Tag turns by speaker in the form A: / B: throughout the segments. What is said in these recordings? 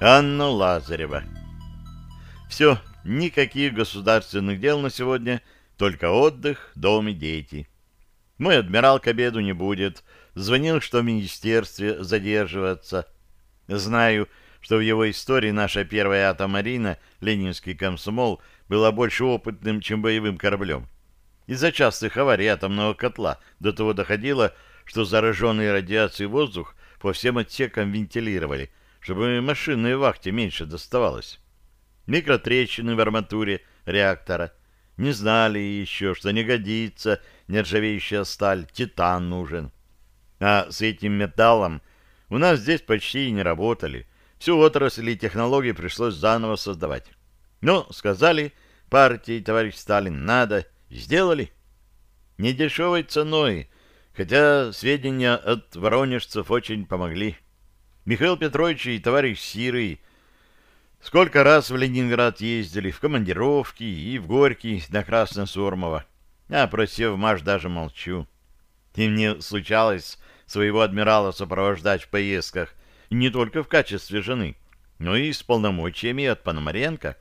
A: Анна Лазарева. Все, никаких государственных дел на сегодня, только отдых, дом и дети. Мой адмирал к обеду не будет. Звонил, что в министерстве задерживаться. Знаю, что в его истории наша первая атомарина, ленинский комсомол, была больше опытным, чем боевым кораблем. Из-за частых аварий атомного котла до того доходило, что зараженный радиацией воздух по всем отсекам вентилировали, чтобы машинной вахте меньше доставалось. Микротрещины в арматуре реактора. Не знали еще, что не годится нержавеющая сталь, титан нужен. А с этим металлом у нас здесь почти и не работали. Всю отрасль и технологии пришлось заново создавать. Но, сказали партии, товарищ Сталин, надо, сделали. Недешевой ценой, хотя сведения от воронежцев очень помогли. Михаил Петрович и товарищ Сирый сколько раз в Ленинград ездили, в командировки и в Горький на Красносормово. А про Севмаш даже молчу. И мне случалось своего адмирала сопровождать в поездках не только в качестве жены, но и с полномочиями от Пономаренко.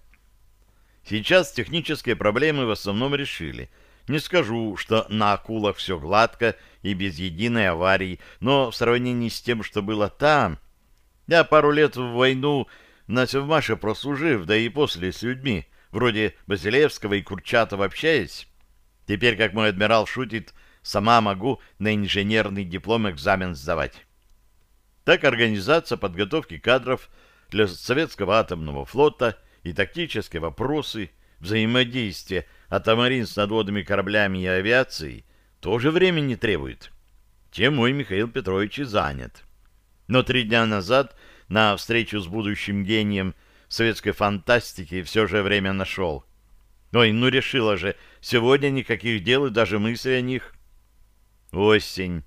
A: Сейчас технические проблемы в основном решили. Не скажу, что на акулах все гладко и без единой аварии, но в сравнении с тем, что было там, я пару лет в войну на Севмаше прослужив, да и после с людьми, вроде Базилевского и Курчатова общаясь. Теперь, как мой адмирал шутит, сама могу на инженерный диплом экзамен сдавать. Так организация подготовки кадров для советского атомного флота и тактические вопросы, взаимодействия атомарин с надводными кораблями и авиацией тоже времени требует. Тем мой Михаил Петрович и занят. Но три дня назад на встречу с будущим гением советской фантастики все же время нашел. Ой, ну решила же, сегодня никаких дел и даже мысли о них. Осень.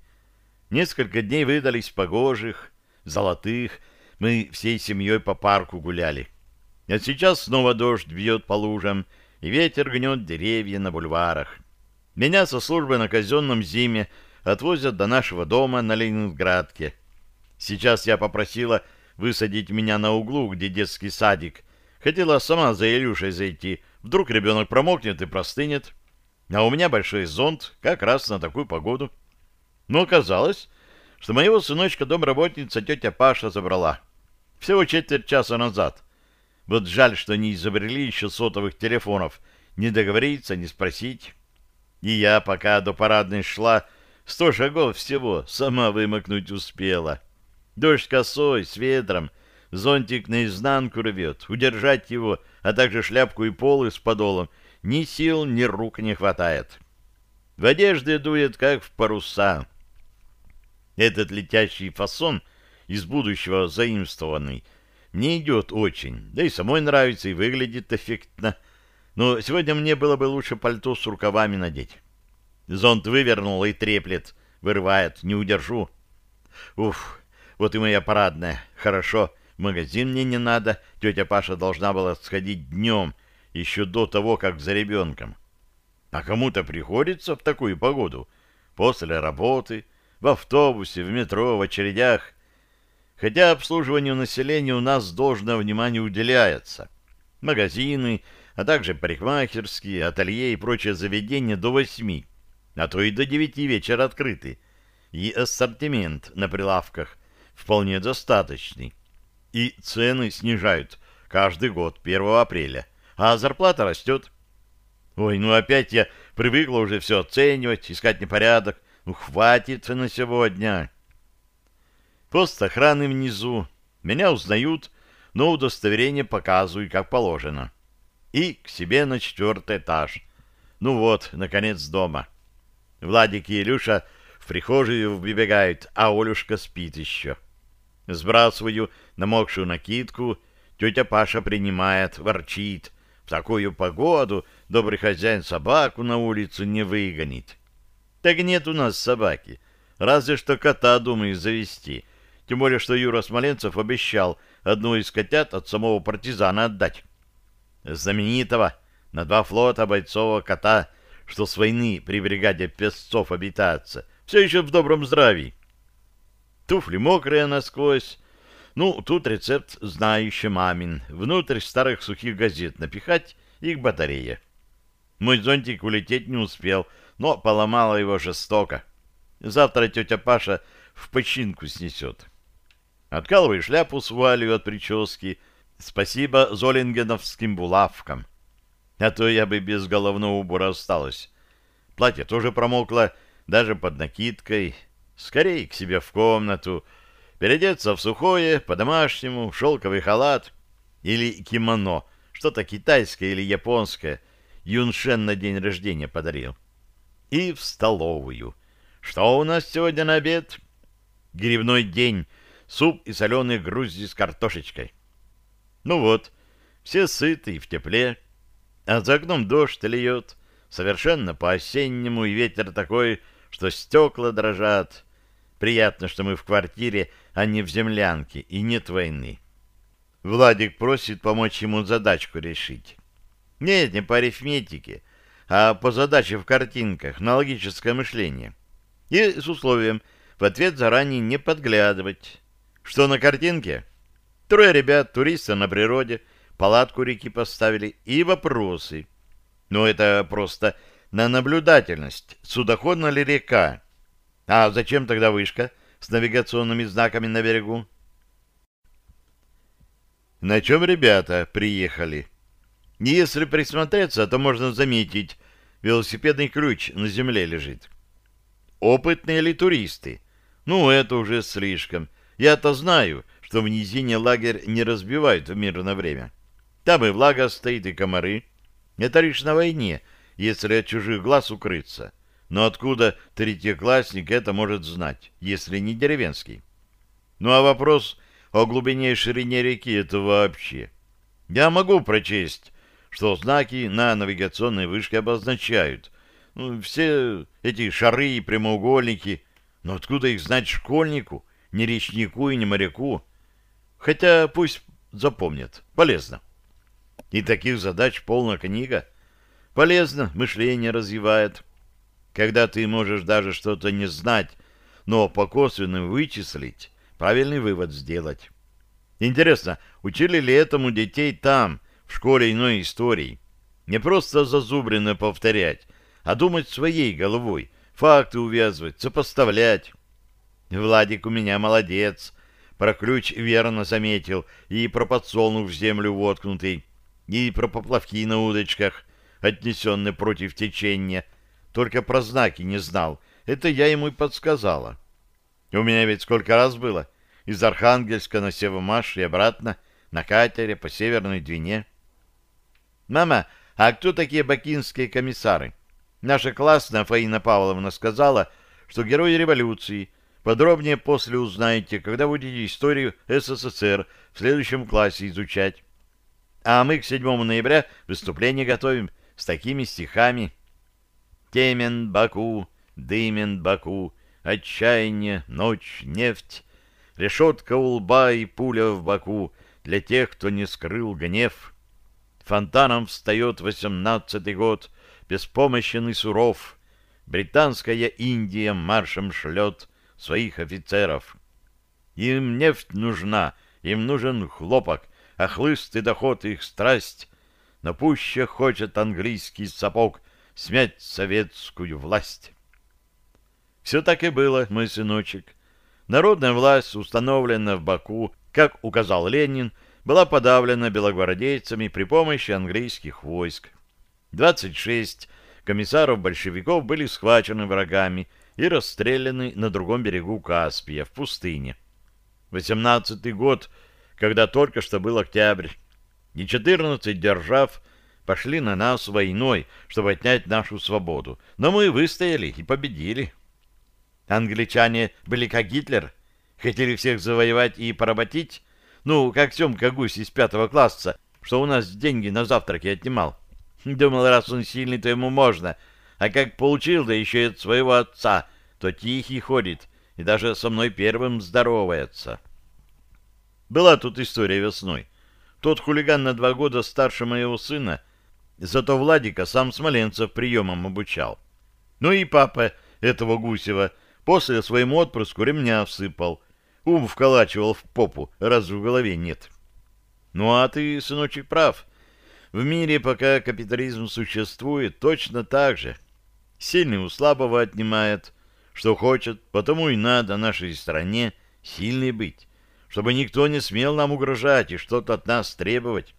A: Несколько дней выдались погожих, золотых. Мы всей семьей по парку гуляли. А сейчас снова дождь бьет по лужам, и ветер гнет деревья на бульварах. Меня со службы на казенном зиме отвозят до нашего дома на Ленинградке. Сейчас я попросила высадить меня на углу, где детский садик. Хотела сама за Илюшей зайти. Вдруг ребенок промокнет и простынет. А у меня большой зонт как раз на такую погоду. Но оказалось, что моего сыночка домработница тетя Паша забрала. Всего четверть часа назад. Вот жаль, что не изобрели еще сотовых телефонов. Не договориться, не спросить. И я, пока до парадной шла, сто шагов всего, сама вымокнуть успела. Дождь косой, с ветром, зонтик наизнанку рвет, удержать его, а также шляпку и полы с подолом, ни сил, ни рук не хватает. В одежде дует, как в паруса. Этот летящий фасон, из будущего заимствованный, мне идет очень, да и самой нравится, и выглядит эффектно. Но сегодня мне было бы лучше пальто с рукавами надеть. Зонт вывернул и треплет, вырывает, не удержу. Уф, вот и моя парадная. Хорошо, магазин мне не надо. Тетя Паша должна была сходить днем, еще до того, как за ребенком. А кому-то приходится в такую погоду. После работы, в автобусе, в метро, в очередях. Хотя обслуживанию населения у нас должное внимание уделяется. Магазины, а также парикмахерские, ателье и прочие заведения до восьми, а то и до девяти вечера открыты. И ассортимент на прилавках вполне достаточный. И цены снижают каждый год 1 апреля, а зарплата растет. Ой, ну опять я привыкла уже все оценивать, искать непорядок. Ну хватит на сегодня. Пост охраны внизу. Меня узнают, но удостоверение показываю, как положено. И к себе на четвертый этаж. Ну вот, наконец, дома. Владик и Илюша в прихожую выбегают, а Олюшка спит еще. Сбрасываю намокшую накидку, тетя Паша принимает, ворчит. В такую погоду добрый хозяин собаку на улицу не выгонит. Так нет у нас собаки, разве что кота думаю завести. Тем более, что Юра Смоленцев обещал одну из котят от самого партизана отдать. Знаменитого на два флота бойцового кота, что с войны при бригаде песцов обитается, все еще в добром здравии. Туфли мокрые насквозь, Ну, тут рецепт знающий мамин. Внутрь старых сухих газет напихать и к батарее. Мой зонтик улететь не успел, но поломала его жестоко. Завтра тетя Паша в починку снесет. Откалываю шляпу с вуалью от прически. Спасибо золингеновским булавкам. А то я бы без головного убора осталась. Платье тоже промокло, даже под накидкой. Скорей к себе в комнату — переодеться в сухое, по-домашнему, в шелковый халат или кимоно, что-то китайское или японское, Юншен на день рождения подарил. И в столовую. Что у нас сегодня на обед? Грибной день, суп и соленые грузди с картошечкой. Ну вот, все сыты и в тепле, а за окном дождь льет, совершенно по-осеннему, и ветер такой, что стекла дрожат. Приятно, что мы в квартире, а не в землянке, и нет войны. Владик просит помочь ему задачку решить. Нет, не по арифметике, а по задаче в картинках, на логическое мышление. И с условием в ответ заранее не подглядывать. Что на картинке? Трое ребят, туристы на природе, палатку реки поставили и вопросы. Но это просто на наблюдательность. Судоходна ли река? А зачем тогда вышка? с навигационными знаками на берегу. На чем ребята приехали? Если присмотреться, то можно заметить, велосипедный ключ на земле лежит. Опытные ли туристы? Ну, это уже слишком. Я-то знаю, что в низине лагерь не разбивают в мирное время. Там и влага стоит, и комары. Это лишь на войне, если от чужих глаз укрыться. Но откуда третьеклассник это может знать, если не деревенский? Ну а вопрос о глубине и ширине реки — это вообще. Я могу прочесть, что знаки на навигационной вышке обозначают. Ну, все эти шары и прямоугольники. Но откуда их знать школьнику, не речнику и не моряку? Хотя пусть запомнят. Полезно. И таких задач полная книга. Полезно, мышление развивает когда ты можешь даже что-то не знать, но по косвенным вычислить, правильный вывод сделать. Интересно, учили ли этому детей там, в школе иной истории? Не просто зазубренно повторять, а думать своей головой, факты увязывать, сопоставлять. Владик у меня молодец, про ключ верно заметил, и про подсолнух в землю воткнутый, и про поплавки на удочках, отнесенные против течения, только про знаки не знал. Это я ему и подсказала. У меня ведь сколько раз было. Из Архангельска на Севомаш и обратно, на катере по Северной Двине. «Мама, а кто такие бакинские комиссары?» Наша классная Фаина Павловна сказала, что герои революции. Подробнее после узнаете, когда будете историю СССР в следующем классе изучать. А мы к 7 ноября выступление готовим с такими стихами. Темен Баку, дымен Баку, отчаяние, ночь, нефть, решетка у лба и пуля в боку для тех, кто не скрыл гнев. Фонтаном встает восемнадцатый год, беспомощен и суров. Британская Индия маршем шлет своих офицеров. Им нефть нужна, им нужен хлопок, а хлыст и доход их страсть. Но пуще хочет английский сапог смять советскую власть. Все так и было, мой сыночек. Народная власть, установленная в Баку, как указал Ленин, была подавлена белогвардейцами при помощи английских войск. 26 комиссаров-большевиков были схвачены врагами и расстреляны на другом берегу Каспия, в пустыне. 18 год, когда только что был октябрь, и 14 держав пошли на нас войной, чтобы отнять нашу свободу. Но мы выстояли и победили. Англичане были как Гитлер, хотели всех завоевать и поработить. Ну, как Семка Гусь из пятого класса, что у нас деньги на завтраки отнимал. Думал, раз он сильный, то ему можно. А как получил, да еще и от своего отца, то тихий ходит и даже со мной первым здоровается. Была тут история весной. Тот хулиган на два года старше моего сына Зато Владика сам Смоленцев приемом обучал. Ну и папа этого Гусева после своему отпрыску ремня всыпал. ум вколачивал в попу, раз в голове нет. Ну а ты, сыночек, прав. В мире, пока капитализм существует, точно так же. Сильный у слабого отнимает, что хочет, потому и надо нашей стране сильной быть, чтобы никто не смел нам угрожать и что-то от нас требовать,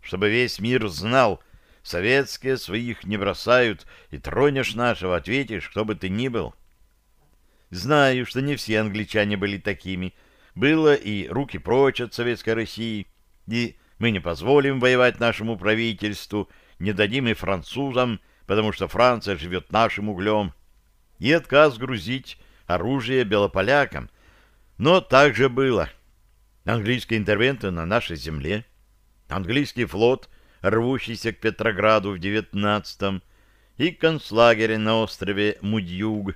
A: чтобы весь мир знал, советские своих не бросают, и тронешь нашего, ответишь, кто бы ты ни был. Знаю, что не все англичане были такими. Было и руки прочь от советской России, и мы не позволим воевать нашему правительству, не дадим и французам, потому что Франция живет нашим углем, и отказ грузить оружие белополякам. Но так же было. Английская интервенция на нашей земле, английский флот, рвущийся к Петрограду в девятнадцатом, и концлагерь на острове Мудьюг.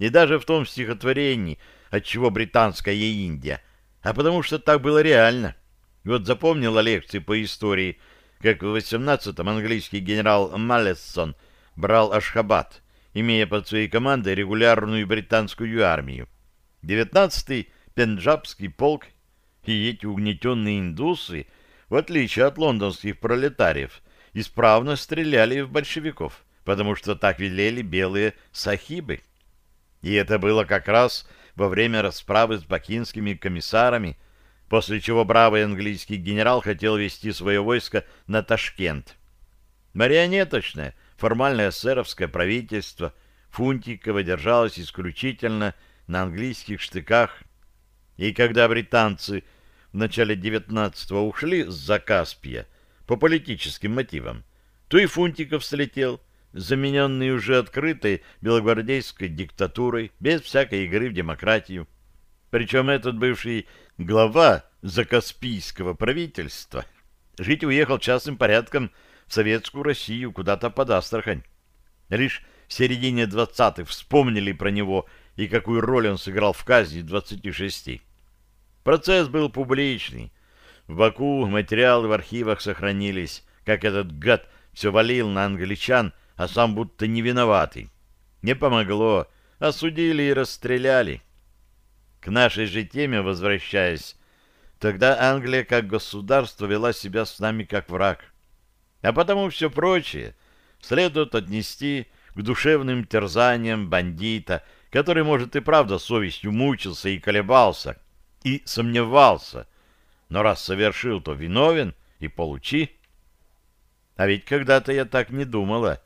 A: И даже в том стихотворении «Отчего британская Индия», а потому что так было реально. Вот запомнила лекции по истории, как в 18-м английский генерал Маллесон брал Ашхабад, имея под своей командой регулярную британскую армию. 19-й Пенджабский полк и эти угнетенные индусы, в отличие от лондонских пролетариев, исправно стреляли в большевиков, потому что так велели белые сахибы. И это было как раз во время расправы с бакинскими комиссарами, после чего бравый английский генерал хотел вести свое войско на Ташкент. Марионеточное, формальное эсеровское правительство Фунтикова держалось исключительно на английских штыках, и когда британцы в начале 19-го ушли с Закаспия по политическим мотивам, то и Фунтиков слетел, замененный уже открытой белогвардейской диктатурой, без всякой игры в демократию. Причем этот бывший глава закаспийского правительства жить уехал частным порядком в советскую Россию, куда-то под Астрахань. Лишь в середине двадцатых вспомнили про него и какую роль он сыграл в казни 26. Процесс был публичный. В Баку материалы в архивах сохранились, как этот гад все валил на англичан, а сам будто не виноватый. Не помогло, осудили и расстреляли. К нашей же теме возвращаясь, тогда Англия как государство вела себя с нами как враг. А потому все прочее следует отнести к душевным терзаниям бандита, который, может, и правда совестью мучился и колебался, и сомневался, но раз совершил, то виновен и получи. А ведь когда-то я так не думала.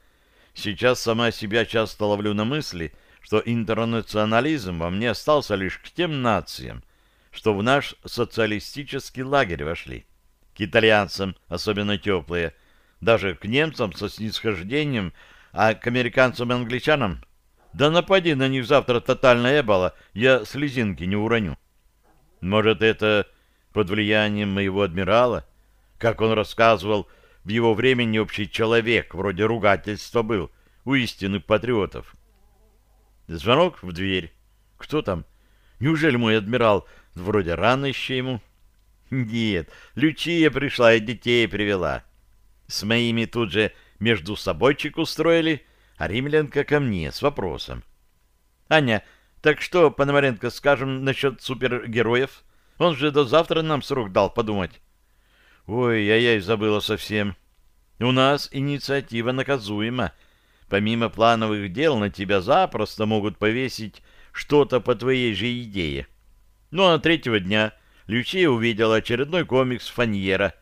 A: Сейчас сама себя часто ловлю на мысли — что интернационализм во мне остался лишь к тем нациям, что в наш социалистический лагерь вошли. К итальянцам особенно теплые, даже к немцам со снисхождением, а к американцам и англичанам да напади на них завтра тотальная эбола, я слезинки не уроню. Может, это под влиянием моего адмирала? Как он рассказывал, в его времени общий человек, вроде ругательства был, у истинных патриотов. Звонок в дверь. Кто там? Неужели мой адмирал? Вроде рано еще ему. Нет, Лючия пришла и детей привела. С моими тут же между собойчик устроили, а римлянка ко мне с вопросом. Аня, так что, Пономаренко, скажем насчет супергероев? Он же до завтра нам срок дал подумать. Ой, я я и забыла совсем. У нас инициатива наказуема, Помимо плановых дел на тебя запросто могут повесить что-то по твоей же идее. Ну а третьего дня Лючия увидела очередной комикс Фаньера.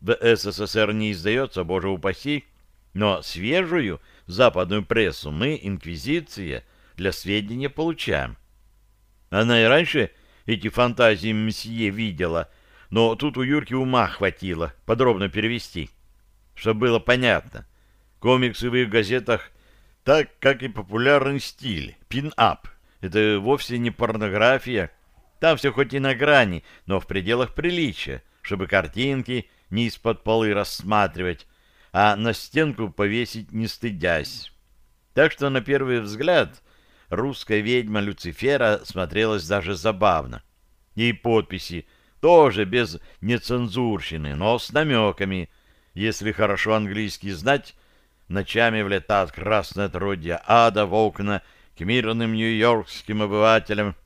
A: В СССР не издается, боже упаси, но свежую западную прессу мы, инквизиция, для сведения получаем. Она и раньше эти фантазии мсье видела, но тут у Юрки ума хватило подробно перевести, чтобы было понятно. Комиксы в их газетах так, как и популярный стиль, пин-ап. Это вовсе не порнография. Там все хоть и на грани, но в пределах приличия, чтобы картинки не из-под полы рассматривать, а на стенку повесить не стыдясь. Так что на первый взгляд русская ведьма Люцифера смотрелась даже забавно. И подписи тоже без нецензурщины, но с намеками. Если хорошо английский знать, ночами влетает красное отродье ада в окна к мирным нью-йоркским обывателям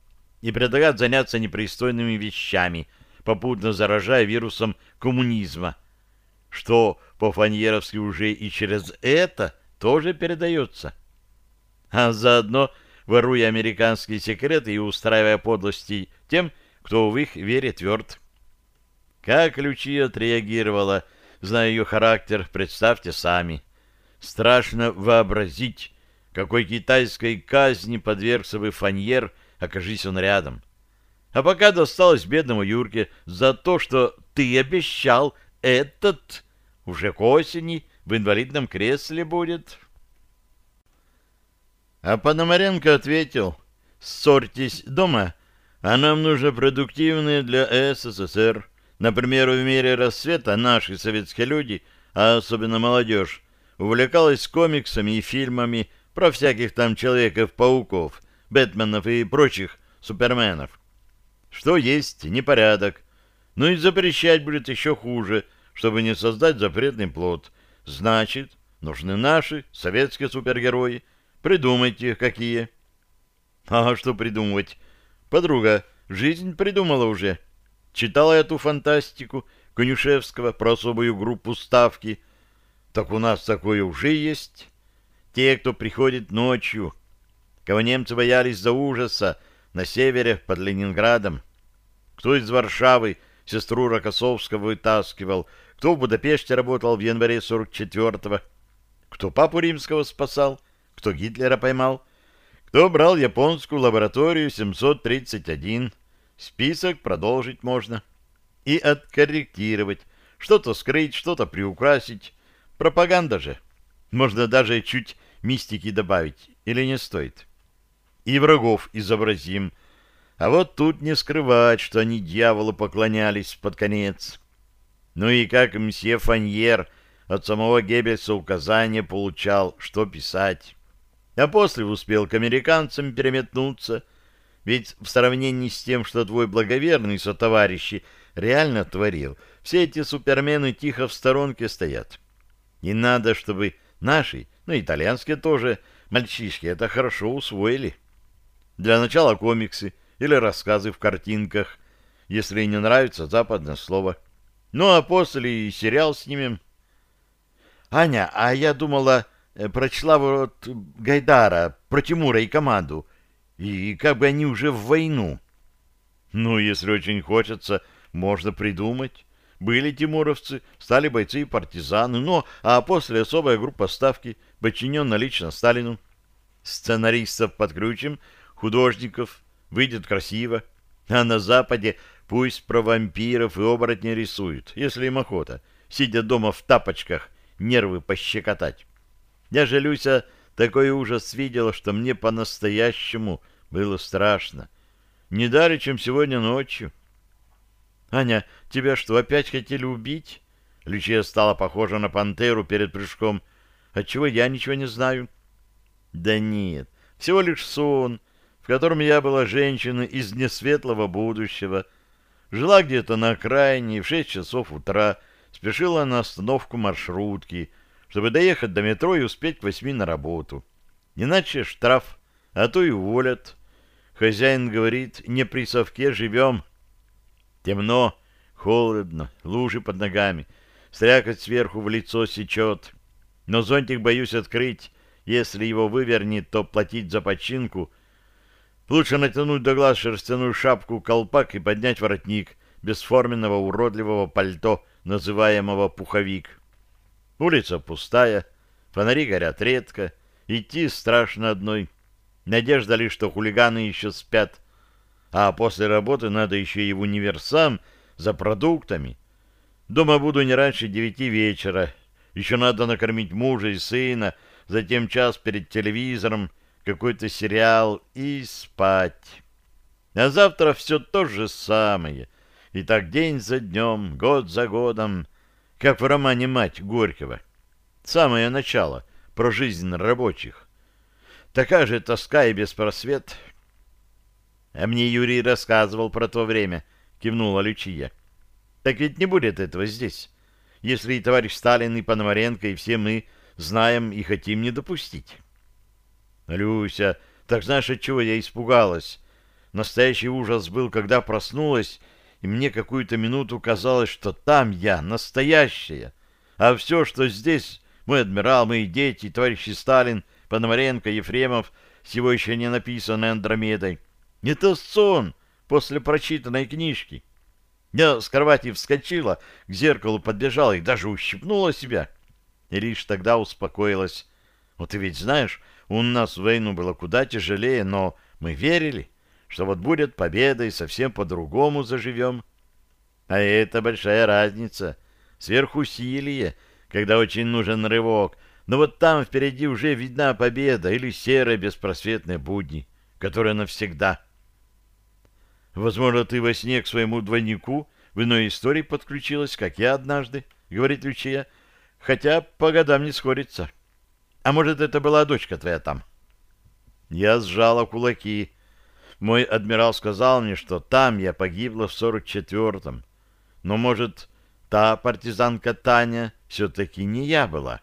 A: и предлагают заняться непристойными вещами, попутно заражая вирусом коммунизма, что по-фаньеровски уже и через это тоже передается. А заодно воруя американские секреты и устраивая подлости тем, кто в их вере тверд. Как Лючи отреагировала, зная ее характер, представьте сами. Страшно вообразить, какой китайской казни подвергся бы фаньер, окажись он рядом. А пока досталось бедному Юрке за то, что ты обещал этот уже к осени в инвалидном кресле будет. А Пономаренко ответил, ссорьтесь дома, а нам нужно продуктивные для СССР. Например, в мире рассвета наши советские люди, а особенно молодежь, увлекалась комиксами и фильмами про всяких там Человеков-пауков, Бэтменов и прочих суперменов. Что есть непорядок. Ну и запрещать будет еще хуже, чтобы не создать запретный плод. Значит, нужны наши советские супергерои. Придумайте, какие. А что придумывать? Подруга, жизнь придумала уже. Читала эту фантастику Конюшевского про особую группу ставки. Так у нас такое уже есть. Те, кто приходит ночью, кого немцы боялись за ужаса на севере под Ленинградом. Кто из Варшавы сестру Рокоссовского вытаскивал, кто в Будапеште работал в январе 44-го, кто папу римского спасал, кто Гитлера поймал, кто брал японскую лабораторию 731. Список продолжить можно. И откорректировать, что-то скрыть, что-то приукрасить. Пропаганда же. Можно даже чуть мистики добавить, или не стоит. И врагов изобразим. А вот тут не скрывать, что они дьяволу поклонялись под конец. Ну и как мсье Фаньер от самого Геббельса указания получал, что писать. А после успел к американцам переметнуться, ведь в сравнении с тем, что твой благоверный сотоварищи реально творил, все эти супермены тихо в сторонке стоят. И надо, чтобы наши, ну, итальянские тоже, мальчишки это хорошо усвоили. Для начала комиксы или рассказы в картинках, если не нравится западное слово. Ну, а после и сериал снимем. Аня, а я думала, э, прочла вот Гайдара про Тимура и команду, и как бы они уже в войну. Ну, если очень хочется, можно придумать. Были тимуровцы, стали бойцы и партизаны, ну, а после особая группа ставки, подчиненная лично Сталину. Сценаристов подключим, художников, выйдет красиво. А на Западе пусть про вампиров и оборотней рисуют, если им охота, сидя дома в тапочках, нервы пощекотать. Я же, Люся, такой ужас видела, что мне по-настоящему было страшно. Не далее, чем сегодня ночью. «Аня, тебя что, опять хотели убить?» Лючия стала похожа на пантеру перед прыжком. «Отчего я ничего не знаю?» «Да нет, всего лишь сон, в котором я была женщина из несветлого будущего. Жила где-то на окраине и в шесть часов утра спешила на остановку маршрутки, чтобы доехать до метро и успеть к восьми на работу. Иначе штраф, а то и уволят. Хозяин говорит, не при совке живем». Темно, холодно, лужи под ногами, стрякоть сверху в лицо сечет. Но зонтик боюсь открыть. Если его вывернет, то платить за починку. Лучше натянуть до глаз шерстяную шапку-колпак и поднять воротник бесформенного уродливого пальто, называемого пуховик. Улица пустая, фонари горят редко, идти страшно одной. Надежда лишь, что хулиганы еще спят, а после работы надо еще и в универсам за продуктами. Дома буду не раньше девяти вечера. Еще надо накормить мужа и сына, затем час перед телевизором, какой-то сериал и спать. А завтра все то же самое. И так день за днем, год за годом, как в романе «Мать» Горького. Самое начало про жизнь рабочих. Такая же тоска и беспросвет — а мне Юрий рассказывал про то время, кивнула Лючия. Так ведь не будет этого здесь, если и товарищ Сталин, и Пономаренко, и все мы знаем и хотим не допустить. Люся, так знаешь, от чего я испугалась? настоящий ужас был, когда проснулась, и мне какую-то минуту казалось, что там я, настоящая, а все, что здесь, мой адмирал, мои дети, товарищи Сталин, Пономаренко, Ефремов, с его еще не написанной Андромедой, это сон после прочитанной книжки. Я с кровати вскочила, к зеркалу подбежала и даже ущипнула себя. И лишь тогда успокоилась. Вот ты ведь знаешь, у нас войну было куда тяжелее, но мы верили, что вот будет победа и совсем по-другому заживем. А это большая разница. Сверхусилие, когда очень нужен рывок. Но вот там впереди уже видна победа или серые беспросветные будни, которые навсегда — Возможно, ты во сне к своему двойнику в иной истории подключилась, как я однажды, — говорит Лючия, — хотя по годам не сходится. А может, это была дочка твоя там? Я сжала кулаки. Мой адмирал сказал мне, что там я погибла в сорок четвертом. Но, может, та партизанка Таня все-таки не я была.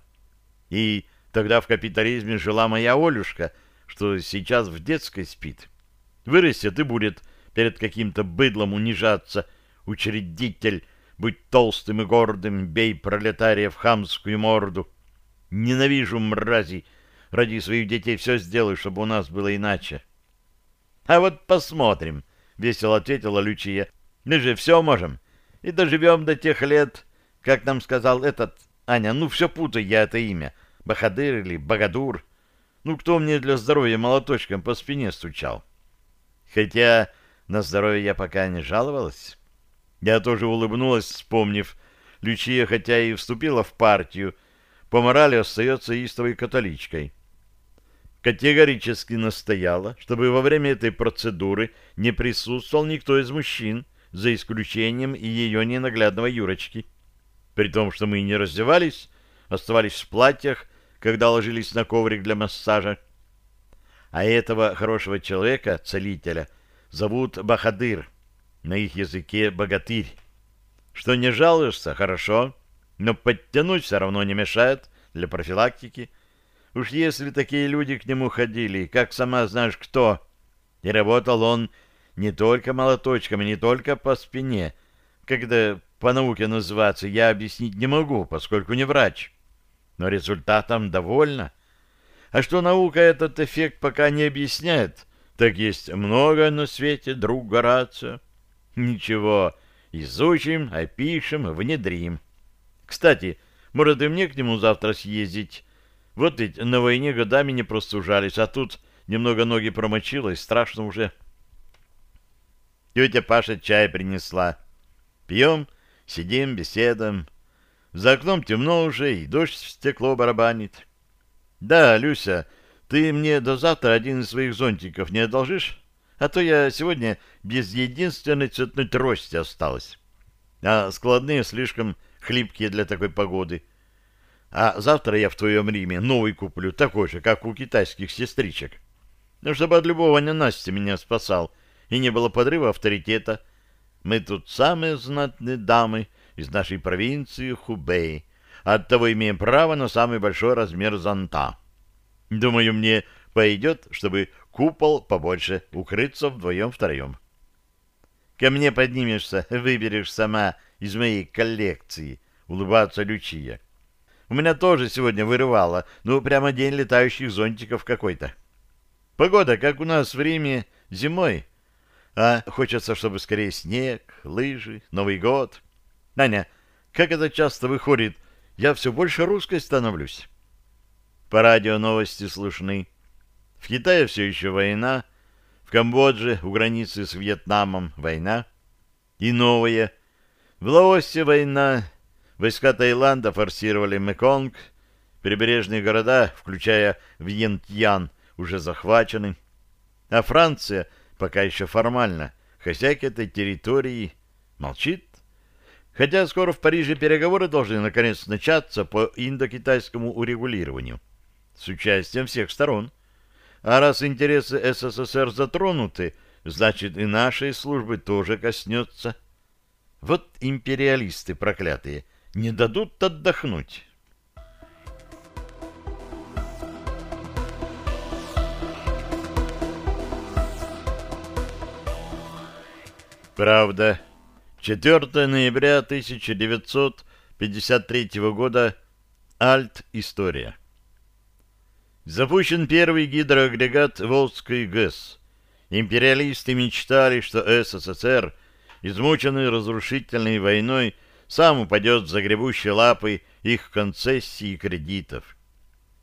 A: И тогда в капитализме жила моя Олюшка, что сейчас в детской спит. Вырастет и будет перед каким-то быдлом унижаться, учредитель, быть толстым и гордым, бей пролетария в хамскую морду. Ненавижу мрази, ради своих детей все сделаю, чтобы у нас было иначе. — А вот посмотрим, — весело ответила Лючия. — Мы же все можем, и доживем до тех лет, как нам сказал этот... Аня, ну все путай я это имя. Бахадыр или Багадур. Ну, кто мне для здоровья молоточком по спине стучал? Хотя на здоровье я пока не жаловалась. Я тоже улыбнулась, вспомнив. Лючия, хотя и вступила в партию, по морали остается истовой католичкой. Категорически настояла, чтобы во время этой процедуры не присутствовал никто из мужчин, за исключением и ее ненаглядного Юрочки. При том, что мы не раздевались, оставались в платьях, когда ложились на коврик для массажа. А этого хорошего человека, целителя, — зовут Бахадыр, на их языке богатырь. Что не жалуешься, хорошо, но подтянуть все равно не мешает для профилактики. Уж если такие люди к нему ходили, как сама знаешь кто, и работал он не только молоточком, не только по спине, когда по науке называться, я объяснить не могу, поскольку не врач. Но результатом довольна. А что наука этот эффект пока не объясняет, так есть много на свете, друг Горацио. Ничего, изучим, опишем, внедрим. Кстати, может и мне к нему завтра съездить? Вот ведь на войне годами не простужались, а тут немного ноги промочило, страшно уже. Тетя Паша чай принесла. Пьем, сидим, беседуем. За окном темно уже, и дождь в стекло барабанит. Да, Люся, ты мне до завтра один из своих зонтиков не одолжишь? А то я сегодня без единственной цветной трости осталась. А складные слишком хлипкие для такой погоды. А завтра я в твоем Риме новый куплю, такой же, как у китайских сестричек. Ну, чтобы от любого ненастья меня спасал, и не было подрыва авторитета. Мы тут самые знатные дамы из нашей провинции Хубей. Оттого имеем право на самый большой размер зонта. Думаю, мне пойдет, чтобы купол побольше, укрыться вдвоем-втроем. Ко мне поднимешься, выберешь сама из моей коллекции, улыбаться Лючия. У меня тоже сегодня вырывало, ну, прямо день летающих зонтиков какой-то. Погода, как у нас в Риме, зимой. А хочется, чтобы скорее снег, лыжи, Новый год. Наня, как это часто выходит, я все больше русской становлюсь. По радио новости слышны. В Китае все еще война, в Камбодже у границы с Вьетнамом война. И новые. В Лаосе война. Войска Таиланда форсировали Меконг. Прибрежные города, включая Вьентьян, уже захвачены. А Франция, пока еще формально, хозяйка этой территории, молчит. Хотя скоро в Париже переговоры должны наконец начаться по индокитайскому урегулированию с участием всех сторон. А раз интересы СССР затронуты, значит и нашей службы тоже коснется. Вот империалисты проклятые не дадут отдохнуть. Правда. 4 ноября 1953 года. Альт-история. Запущен первый гидроагрегат Волжской ГЭС. Империалисты мечтали, что СССР, измученный разрушительной войной, сам упадет в загребущие лапы их концессий и кредитов.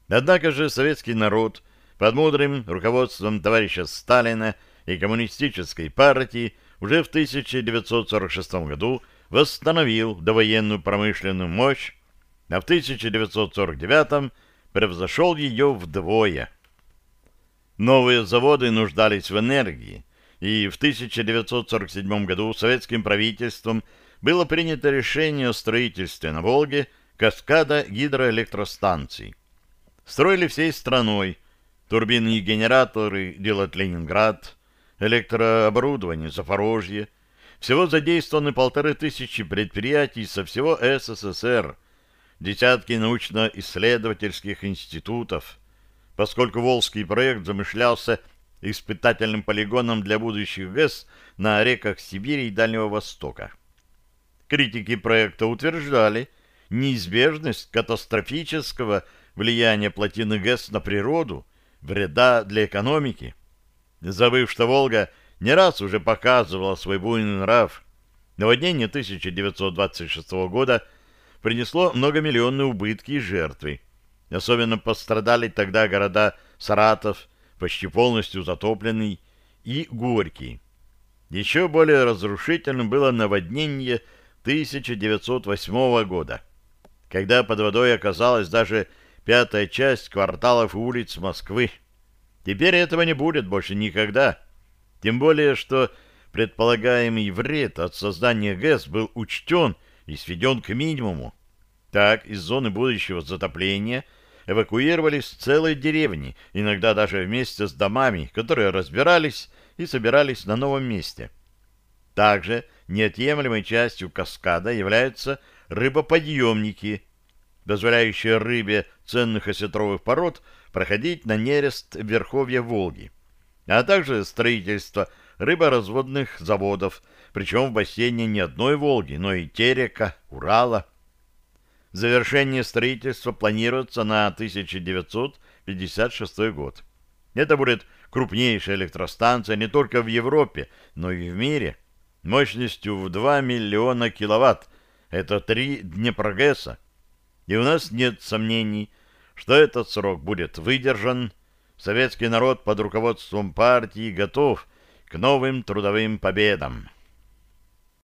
A: Однако же советский народ под мудрым руководством товарища Сталина и коммунистической партии уже в 1946 году восстановил довоенную промышленную мощь, а в 1949 превзошел ее вдвое. Новые заводы нуждались в энергии, и в 1947 году советским правительством было принято решение о строительстве на Волге каскада гидроэлектростанций. Строили всей страной, турбины и генераторы делает Ленинград, электрооборудование Запорожье. Всего задействованы полторы тысячи предприятий со всего СССР, десятки научно-исследовательских институтов, поскольку Волжский проект замышлялся испытательным полигоном для будущих ГЭС на реках Сибири и Дальнего Востока. Критики проекта утверждали неизбежность катастрофического влияния плотины ГЭС на природу, вреда для экономики. Забыв, что Волга не раз уже показывала свой буйный нрав, наводнение 1926 года принесло многомиллионные убытки и жертвы. Особенно пострадали тогда города Саратов, почти полностью затопленный, и Горький. Еще более разрушительным было наводнение 1908 года, когда под водой оказалась даже пятая часть кварталов улиц Москвы. Теперь этого не будет больше никогда. Тем более, что предполагаемый вред от создания ГЭС был учтен и сведен к минимуму. Так, из зоны будущего затопления эвакуировались целые деревни, иногда даже вместе с домами, которые разбирались и собирались на новом месте. Также неотъемлемой частью каскада являются рыбоподъемники, дозволяющие рыбе ценных осетровых пород проходить на нерест верховья Волги, а также строительство рыборазводных заводов, причем в бассейне не одной Волги, но и Терека, Урала. Завершение строительства планируется на 1956 год. Это будет крупнейшая электростанция не только в Европе, но и в мире, мощностью в 2 миллиона киловатт. Это три Днепрогэса. И у нас нет сомнений, что этот срок будет выдержан, советский народ под руководством партии готов к новым трудовым победам.